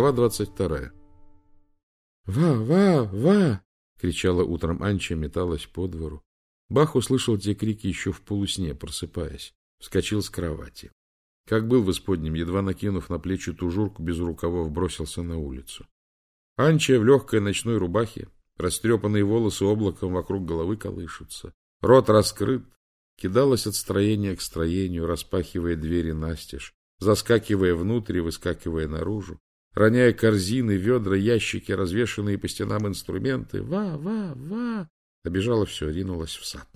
Глава двадцать вторая. «Ва, ва, ва!» — кричала утром Анча, металась по двору. Бах услышал те крики еще в полусне, просыпаясь. Вскочил с кровати. Как был в исподнем, едва накинув на плечи тужурку без рукавов, бросился на улицу. Анча в легкой ночной рубахе, растрепанные волосы облаком вокруг головы колышутся. Рот раскрыт, кидалась от строения к строению, распахивая двери настежь, заскакивая внутрь и выскакивая наружу, роняя корзины, ведра, ящики, развешанные по стенам инструменты. «Ва, ва, ва!» Обежала все, ринулась в сад.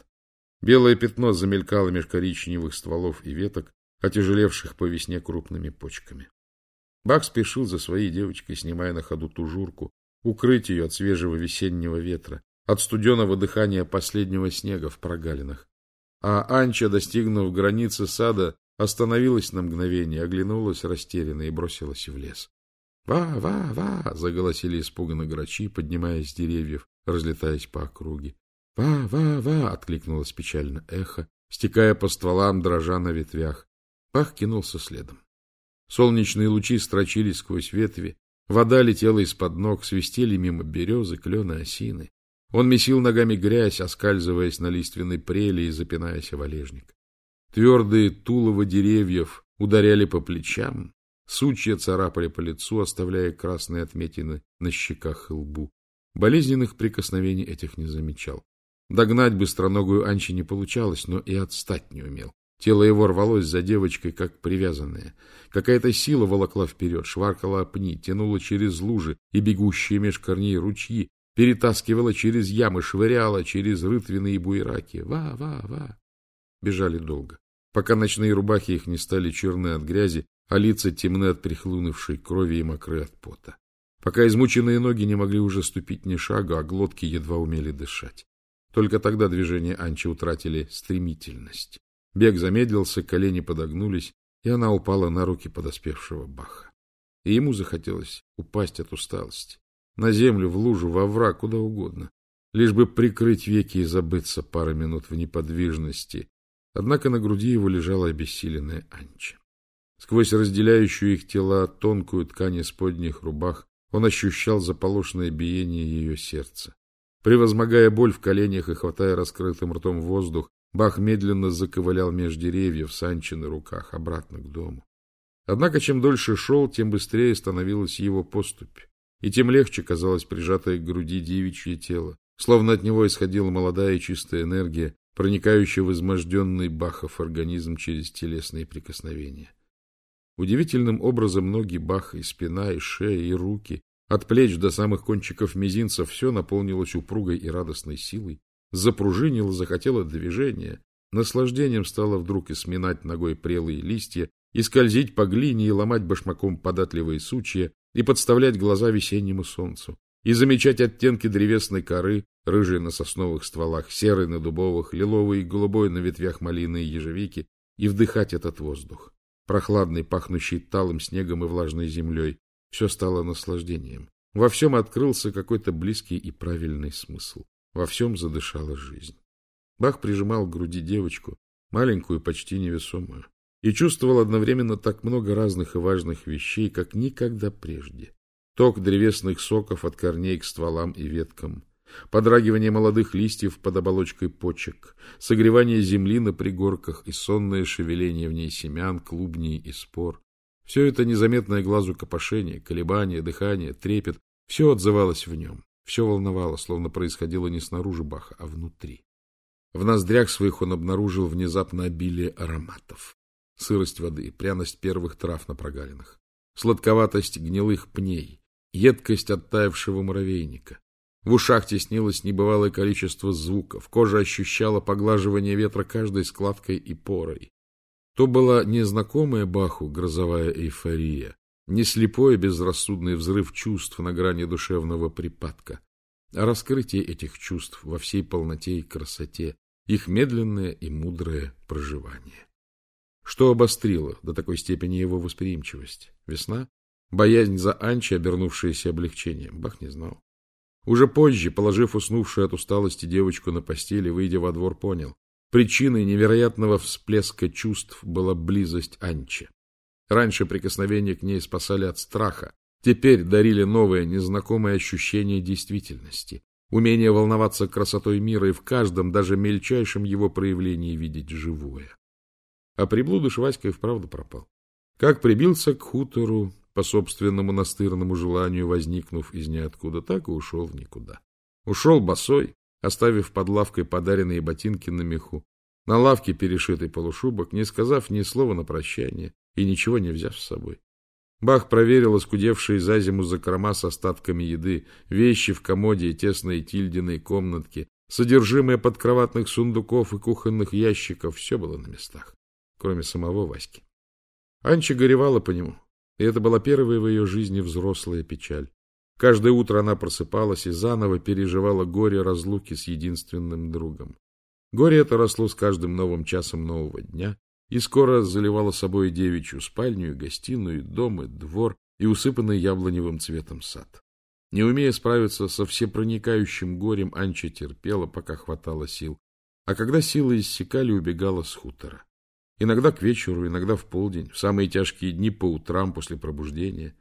Белое пятно замелькало меж коричневых стволов и веток, отяжелевших по весне крупными почками. Бах спешил за своей девочкой, снимая на ходу тужурку, укрыть ее от свежего весеннего ветра, от студеного дыхания последнего снега в прогалинах. А Анча, достигнув границы сада, остановилась на мгновение, оглянулась растерянно и бросилась в лес. «Ва, ва, ва!» — заголосили испуганно грачи, поднимаясь с деревьев, разлетаясь по округе. «Ва, ва, ва!» — откликнулось печально эхо, стекая по стволам, дрожа на ветвях. Пах кинулся следом. Солнечные лучи строчились сквозь ветви, вода летела из-под ног, свистели мимо березы, клены, осины. Он месил ногами грязь, оскальзываясь на лиственной прели и запинаясь о валежник. Твердые туловы деревьев ударяли по плечам, сучья царапали по лицу, оставляя красные отметины на щеках и лбу. Болезненных прикосновений этих не замечал. Догнать быстроногую Анчи не получалось, но и отстать не умел. Тело его рвалось за девочкой, как привязанное. Какая-то сила волокла вперед, шваркала пни, тянула через лужи и бегущие меж корней ручьи, перетаскивала через ямы, швыряла через рытвины и буераки. Ва-ва-ва! Бежали долго, пока ночные рубахи их не стали черны от грязи, а лица темны от прихлынувшей крови и мокры от пота. Пока измученные ноги не могли уже ступить ни шага, а глотки едва умели дышать. Только тогда движения Анчи утратили стремительность. Бег замедлился, колени подогнулись, и она упала на руки подоспевшего Баха. И ему захотелось упасть от усталости. На землю, в лужу, во враг, куда угодно. Лишь бы прикрыть веки и забыться пару минут в неподвижности. Однако на груди его лежала обессиленная Анча. Сквозь разделяющую их тела тонкую ткань исподних рубах он ощущал заполошенное биение ее сердца. Превозмогая боль в коленях и хватая раскрытым ртом воздух, Бах медленно заковылял меж деревьев с на руках, обратно к дому. Однако, чем дольше шел, тем быстрее становилась его поступь, и тем легче казалось прижатое к груди девичье тело, словно от него исходила молодая и чистая энергия, проникающая в изможденный Бахов организм через телесные прикосновения. Удивительным образом ноги Баха, и спина, и шея, и руки от плеч до самых кончиков мизинцев все наполнилось упругой и радостной силой, запружинило, захотело движения, наслаждением стало вдруг и сминать ногой прелые листья, и скользить по глине, и ломать башмаком податливые сучья, и подставлять глаза весеннему солнцу, и замечать оттенки древесной коры, рыжие на сосновых стволах, серые на дубовых, лиловый и голубой на ветвях малины и ежевики, и вдыхать этот воздух, прохладный, пахнущий талым снегом и влажной землей, все стало наслаждением. Во всем открылся какой-то близкий и правильный смысл. Во всем задышала жизнь. Бах прижимал к груди девочку, маленькую, почти невесомую, и чувствовал одновременно так много разных и важных вещей, как никогда прежде. Ток древесных соков от корней к стволам и веткам, подрагивание молодых листьев под оболочкой почек, согревание земли на пригорках и сонное шевеление в ней семян, клубней и спор, все это незаметное глазу копошение, колебание, дыхание, трепет, все отзывалось в нем, все волновало, словно происходило не снаружи Баха, а внутри. В ноздрях своих он обнаружил внезапно обилие ароматов. Сырость воды, пряность первых трав на прогалинах, сладковатость гнилых пней, едкость оттаившего муравейника. В ушах теснилось небывалое количество звуков, кожа ощущала поглаживание ветра каждой складкой и порой. То была незнакомая Баху грозовая эйфория, не слепой безрассудный взрыв чувств на грани душевного припадка, а раскрытие этих чувств во всей полноте и красоте, их медленное и мудрое проживание. Что обострило до такой степени его восприимчивость? Весна? Боязнь за Анчи, обернувшаяся облегчением? Бах не знал. Уже позже, положив уснувшую от усталости девочку на постели, выйдя во двор, понял. Причиной невероятного всплеска чувств была близость Анчи. Раньше прикосновения к ней спасали от страха, теперь дарили новое, незнакомое ощущение действительности, умение волноваться красотой мира и в каждом, даже мельчайшем его проявлении видеть живое. А приблудыш Васька и вправду пропал. Как прибился к хутору, по собственному настырному желанию возникнув из ниоткуда, так и ушел в никуда. Ушел босой, оставив под лавкой подаренные ботинки на меху, на лавке перешитый полушубок, не сказав ни слова на прощание и ничего не взяв с собой. Бах проверил оскудевшие за зиму закрома с остатками еды, вещи в комоде и тесной тильдиной комнатке, содержимое подкроватных сундуков и кухонных ящиков, все было на местах, кроме самого Васьки. Анча горевала по нему, и это была первая в ее жизни взрослая печаль. Каждое утро она просыпалась и заново переживала горе разлуки с единственным другом. Горе это росло с каждым новым часом нового дня и скоро заливало собой девичью спальню, и гостиную, и дом, и двор, и усыпанный яблоневым цветом сад. Не умея справиться со всепроникающим горем, Анча терпела, пока хватало сил, а когда силы иссякали, убегала с хутора. Иногда к вечеру, иногда в полдень, в самые тяжкие дни по утрам после пробуждения.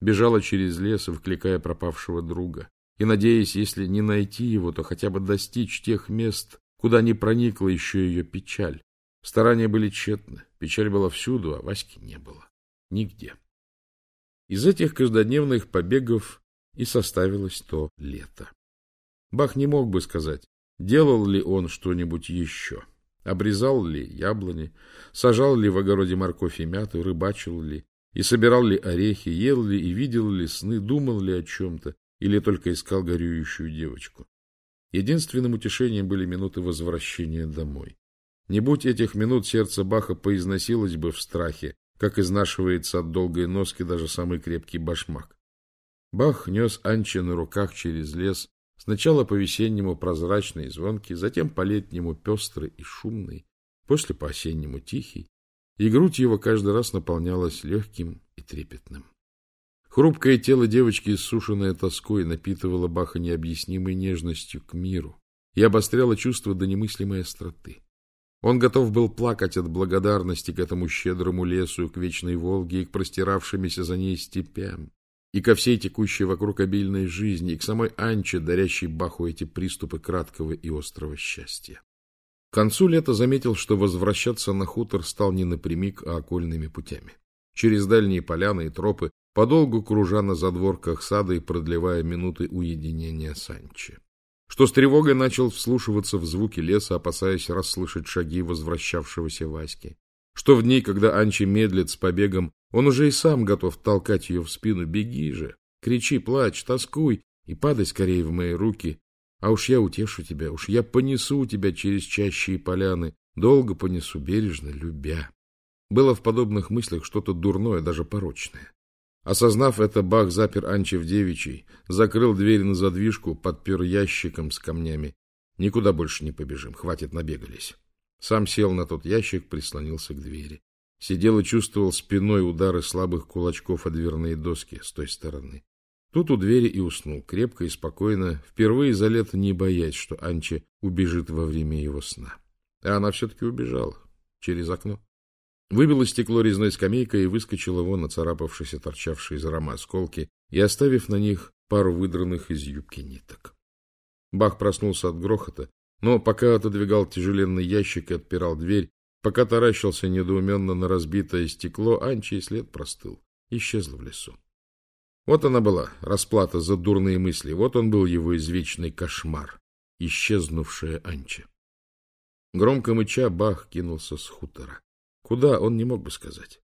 Бежала через лес, вкликая пропавшего друга, и надеясь, если не найти его, то хотя бы достичь тех мест, куда не проникла еще ее печаль. Старания были тщетны, печаль была всюду, а Васьки не было. Нигде. Из этих каждодневных побегов и составилось то лето. Бах не мог бы сказать, делал ли он что-нибудь еще. Обрезал ли яблони, сажал ли в огороде морковь и мяту, рыбачил ли, и собирал ли орехи, ел ли и видел ли сны, думал ли о чем-то, или только искал горюющую девочку. Единственным утешением были минуты возвращения домой. Не будь этих минут, сердце Баха поизносилось бы в страхе, как изнашивается от долгой носки даже самый крепкий башмак. Бах нес Анче на руках через лес, сначала по-весеннему прозрачный и звонкий, затем по-летнему пестрый и шумный, после по-осеннему тихий, и грудь его каждый раз наполнялась легким и трепетным. Хрупкое тело девочки, иссушенное тоской, напитывало Баха необъяснимой нежностью к миру и обостряло чувство до немыслимой остроты. Он готов был плакать от благодарности к этому щедрому лесу, к вечной Волге и к простиравшимися за ней степям, и ко всей текущей вокруг обильной жизни, и к самой Анче, дарящей Баху эти приступы краткого и острого счастья. К концу лета заметил, что возвращаться на хутор стал не напрямик, а окольными путями. Через дальние поляны и тропы, подолгу кружа на задворках сада и продлевая минуты уединения Санчи. Что с тревогой начал вслушиваться в звуки леса, опасаясь расслышать шаги возвращавшегося Васьки. Что в дни, когда Анчи медлит с побегом, он уже и сам готов толкать ее в спину. «Беги же! Кричи, плачь, тоскуй и падай скорее в мои руки, а уж я утешу тебя, уж я понесу тебя через чащие поляны, долго понесу, бережно, любя». Было в подобных мыслях что-то дурное, даже порочное. Осознав это, Бах запер Анчи в девичий, закрыл дверь на задвижку, подпер ящиком с камнями. Никуда больше не побежим, хватит набегались. Сам сел на тот ящик, прислонился к двери. Сидел и чувствовал спиной удары слабых кулачков о дверные доски с той стороны. Тут у двери и уснул, крепко и спокойно, впервые за лето не боясь, что Анча убежит во время его сна. А она все-таки убежала. Через окно. Выбило стекло резной скамейкой и выскочила вон нацарапавшись торчавшие из рама осколки и оставив на них пару выдранных из юбки ниток. Бах проснулся от грохота, но пока отодвигал тяжеленный ящик и отпирал дверь, пока таращился недоуменно на разбитое стекло, Анчи и след простыл, исчезла в лесу. Вот она была, расплата за дурные мысли, вот он был его извечный кошмар, исчезнувшая Анча. Громко мыча Бах кинулся с хутора. Куда, он не мог бы сказать.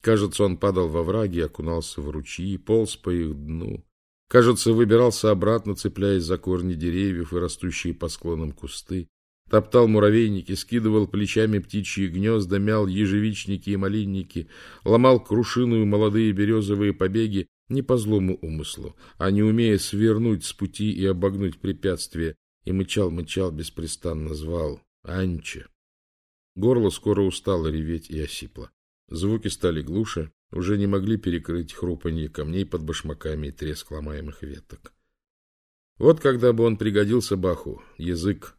Кажется, он падал во враги, окунался в ручьи, полз по их дну. Кажется, выбирался обратно, цепляясь за корни деревьев и растущие по склонам кусты. Топтал муравейники, скидывал плечами птичьи гнезда, мял ежевичники и малинники, ломал крушиную молодые березовые побеги не по злому умыслу, а не умея свернуть с пути и обогнуть препятствие, и мычал-мычал, беспрестанно звал «Анча». Горло скоро устало реветь и осипло. Звуки стали глуше, уже не могли перекрыть хрупанье камней под башмаками и треск ломаемых веток. Вот когда бы он пригодился Баху, язык.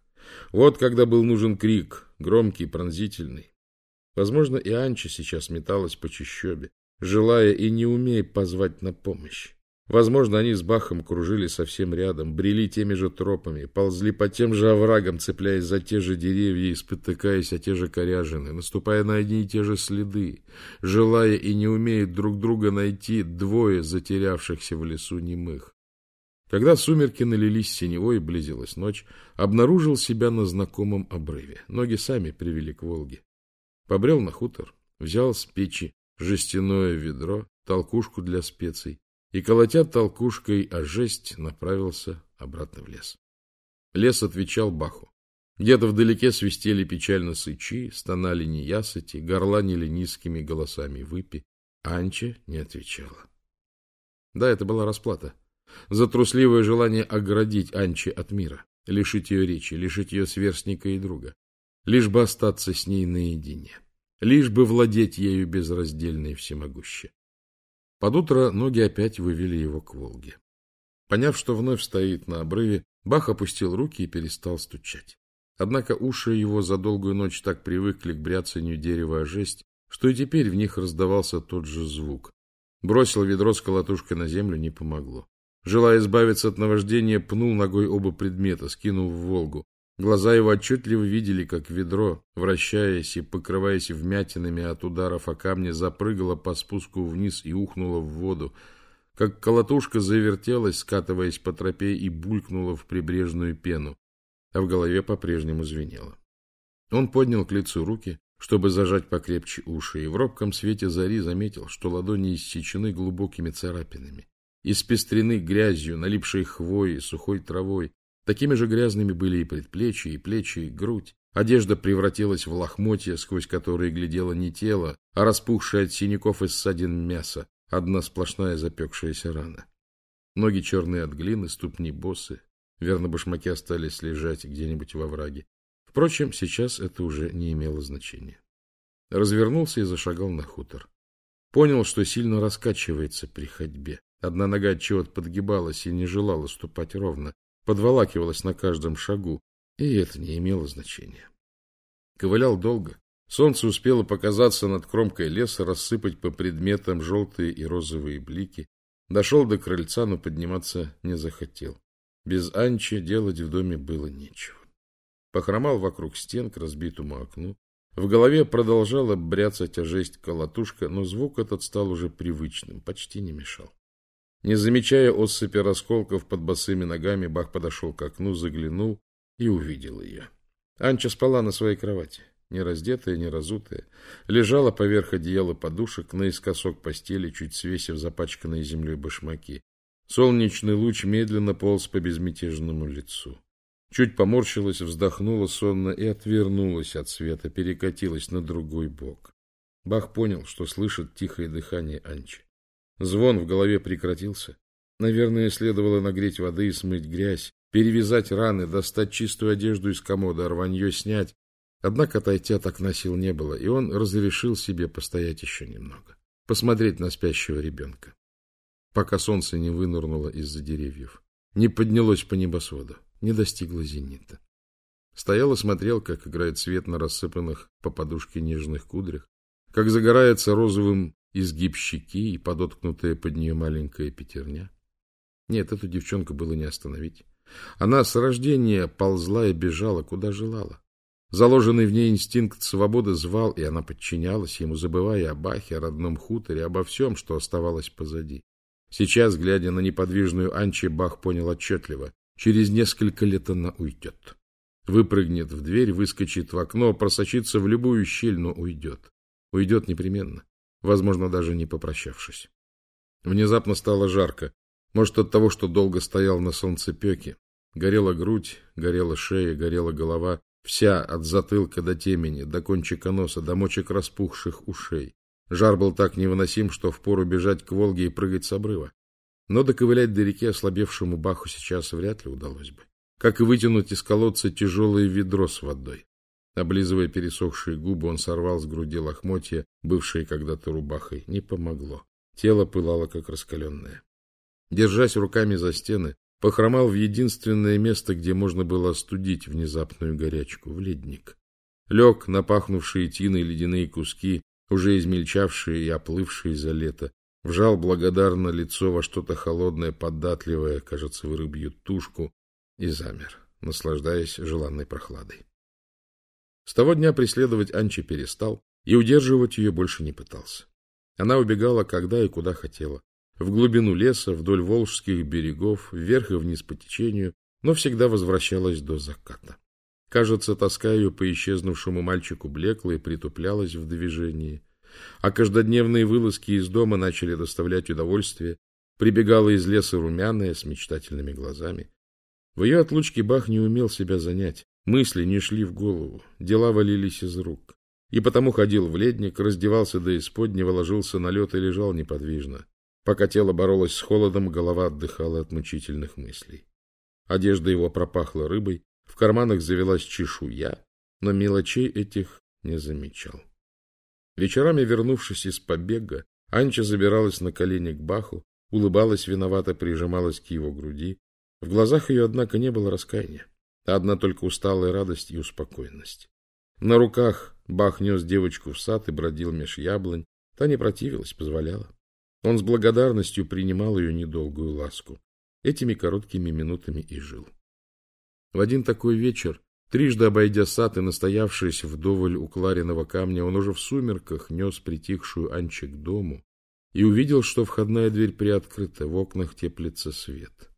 Вот когда был нужен крик, громкий, пронзительный. Возможно, и Анча сейчас металась по чащобе, желая и не умея позвать на помощь. Возможно, они с Бахом кружили совсем рядом, брели теми же тропами, ползли по тем же оврагам, цепляясь за те же деревья и спотыкаясь о те же коряжины, наступая на одни и те же следы, желая и не умея друг друга найти двое затерявшихся в лесу немых. Когда сумерки налились синевой и близилась ночь, обнаружил себя на знакомом обрыве. Ноги сами привели к Волге. Побрел на хутор, взял с печи жестяное ведро, толкушку для специй, и, колотя толкушкой о жесть, направился обратно в лес. Лес отвечал Баху. Где-то вдалеке свистели печально сычи, стонали неясыти, горланили низкими голосами выпи. Анча не отвечала. Да, это была расплата. За трусливое желание оградить Анчи от мира, лишить ее речи, лишить ее сверстника и друга. Лишь бы остаться с ней наедине. Лишь бы владеть ею безраздельно и всемогуще. Под утро ноги опять вывели его к Волге. Поняв, что вновь стоит на обрыве, Бах опустил руки и перестал стучать. Однако уши его за долгую ночь так привыкли к бряцанию дерева о жесть, что и теперь в них раздавался тот же звук. Бросил ведро с колотушкой на землю, не помогло. Желая избавиться от наваждения, пнул ногой оба предмета, скинул в Волгу. Глаза его отчетливо видели, как ведро, вращаясь и покрываясь вмятинами от ударов о камни, запрыгало по спуску вниз и ухнуло в воду, как колотушка завертелась, скатываясь по тропе и булькнула в прибрежную пену, а в голове по-прежнему звенело. Он поднял к лицу руки, чтобы зажать покрепче уши, и в робком свете зари заметил, что ладони иссечены глубокими царапинами, испестрены грязью, налипшей хвоей, сухой травой, Такими же грязными были и предплечья, и плечи, и грудь. Одежда превратилась в лохмотья, сквозь которые глядело не тело, а распухшее от синяков и ссадин мясо, одна сплошная запекшаяся рана. Ноги черные от глины, ступни босы. Верно, башмаки остались лежать где-нибудь во враге. Впрочем, сейчас это уже не имело значения. Развернулся и зашагал на хутор. Понял, что сильно раскачивается при ходьбе. Одна нога чего-то подгибалась и не желала ступать ровно подволакивалась на каждом шагу, и это не имело значения. Ковылял долго. Солнце успело показаться над кромкой леса, рассыпать по предметам желтые и розовые блики. Дошел до крыльца, но подниматься не захотел. Без Анчи делать в доме было нечего. Похромал вокруг стен к разбитому окну. В голове продолжала бряцать тяжесть колотушка, но звук этот стал уже привычным, почти не мешал. Не замечая отсыпи расколков под босыми ногами, Бах подошел к окну, заглянул и увидел ее. Анча спала на своей кровати, не раздетая, не разутая, лежала поверх одеяла подушек наискосок постели, чуть свесив запачканные землей башмаки. Солнечный луч медленно полз по безмятежному лицу. Чуть поморщилась, вздохнула сонно и отвернулась от света, перекатилась на другой бок. Бах понял, что слышит тихое дыхание Анчи. Звон в голове прекратился. Наверное, следовало нагреть воды и смыть грязь, перевязать раны, достать чистую одежду из комода, рванье снять. Однако отойти от окна сил не было, и он разрешил себе постоять еще немного, посмотреть на спящего ребенка, пока солнце не вынырнуло из-за деревьев, не поднялось по небосводу, не достигло зенита. Стоял и смотрел, как играет свет на рассыпанных по подушке нежных кудрях, как загорается розовым изгиб щеки и подоткнутая под нее маленькая пятерня. Нет, эту девчонку было не остановить. Она с рождения ползла и бежала, куда желала. Заложенный в ней инстинкт свободы звал, и она подчинялась ему, забывая о Бахе, о родном хуторе, обо всем, что оставалось позади. Сейчас, глядя на неподвижную Анчи, Бах понял отчетливо. Через несколько лет она уйдет. Выпрыгнет в дверь, выскочит в окно, просочится в любую щель, но уйдет. Уйдет непременно возможно, даже не попрощавшись. Внезапно стало жарко. Может, от того, что долго стоял на солнцепеке. Горела грудь, горела шея, горела голова, вся от затылка до темени, до кончика носа, до мочек распухших ушей. Жар был так невыносим, что впору бежать к Волге и прыгать с обрыва. Но доковылять до реки ослабевшему Баху сейчас вряд ли удалось бы. Как и вытянуть из колодца тяжелое ведро с водой. Облизывая пересохшие губы, он сорвал с груди лохмотья, бывшие когда-то рубахой. Не помогло. Тело пылало, как раскаленное. Держась руками за стены, похромал в единственное место, где можно было остудить внезапную горячку, в ледник. Лег на пахнувшие тиной ледяные куски, уже измельчавшие и оплывшие за лето, вжал благодарно лицо во что-то холодное, податливое, кажется, в тушку, и замер, наслаждаясь желанной прохладой. С того дня преследовать Анчи перестал и удерживать ее больше не пытался. Она убегала когда и куда хотела. В глубину леса, вдоль волжских берегов, вверх и вниз по течению, но всегда возвращалась до заката. Кажется, тоска ее по исчезнувшему мальчику блекла и притуплялась в движении. А каждодневные вылазки из дома начали доставлять удовольствие. Прибегала из леса румяная с мечтательными глазами. В ее отлучке Бах не умел себя занять. Мысли не шли в голову, дела валились из рук. И потому ходил в ледник, раздевался до исподнего, ложился на лед и лежал неподвижно. Пока тело боролось с холодом, голова отдыхала от мучительных мыслей. Одежда его пропахла рыбой, в карманах завелась чешуя, но мелочей этих не замечал. Вечерами, вернувшись из побега, Анча забиралась на колени к Баху, улыбалась виновато, прижималась к его груди. В глазах ее, однако, не было раскаяния, одна только усталая радость и успокоенность. На руках Бах нес девочку в сад и бродил меж яблонь. Та не противилась, позволяла. Он с благодарностью принимал ее недолгую ласку. Этими короткими минутами и жил. В один такой вечер, трижды обойдя сад и настоявшись вдоволь у Клариного камня, он уже в сумерках нес притихшую Анчи к дому и увидел, что входная дверь приоткрыта, в окнах теплится свет.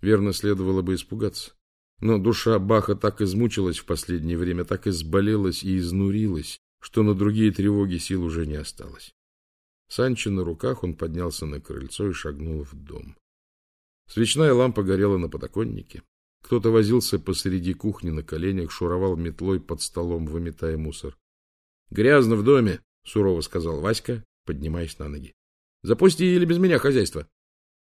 Верно, следовало бы испугаться. Но душа Баха так измучилась в последнее время, так изболелась и изнурилась, что на другие тревоги сил уже не осталось. Санчо на руках он поднялся на крыльцо и шагнул в дом. Свечная лампа горела на подоконнике. Кто-то возился посреди кухни на коленях, шуровал метлой под столом, выметая мусор. — Грязно в доме, — сурово сказал Васька, поднимаясь на ноги. — Запусти или без меня хозяйство.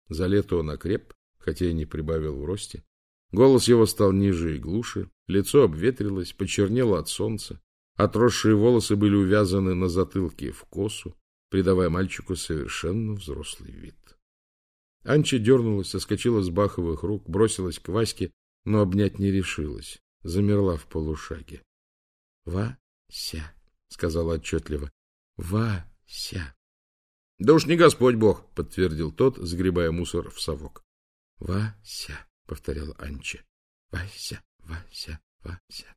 За лето он окреп, хотя и не прибавил в росте. Голос его стал ниже и глуше, лицо обветрилось, почернело от солнца, отросшие волосы были увязаны на затылке в косу, придавая мальчику совершенно взрослый вид. Анча дернулась, соскочила с баховых рук, бросилась к Ваське, но обнять не решилась, замерла в полушаге. — Вася, — сказала отчетливо, — Вася. — Да уж не Господь Бог, — подтвердил тот, сгребая мусор в совок. — Вася, — повторяла Анча. — Вася, Вася, Вася.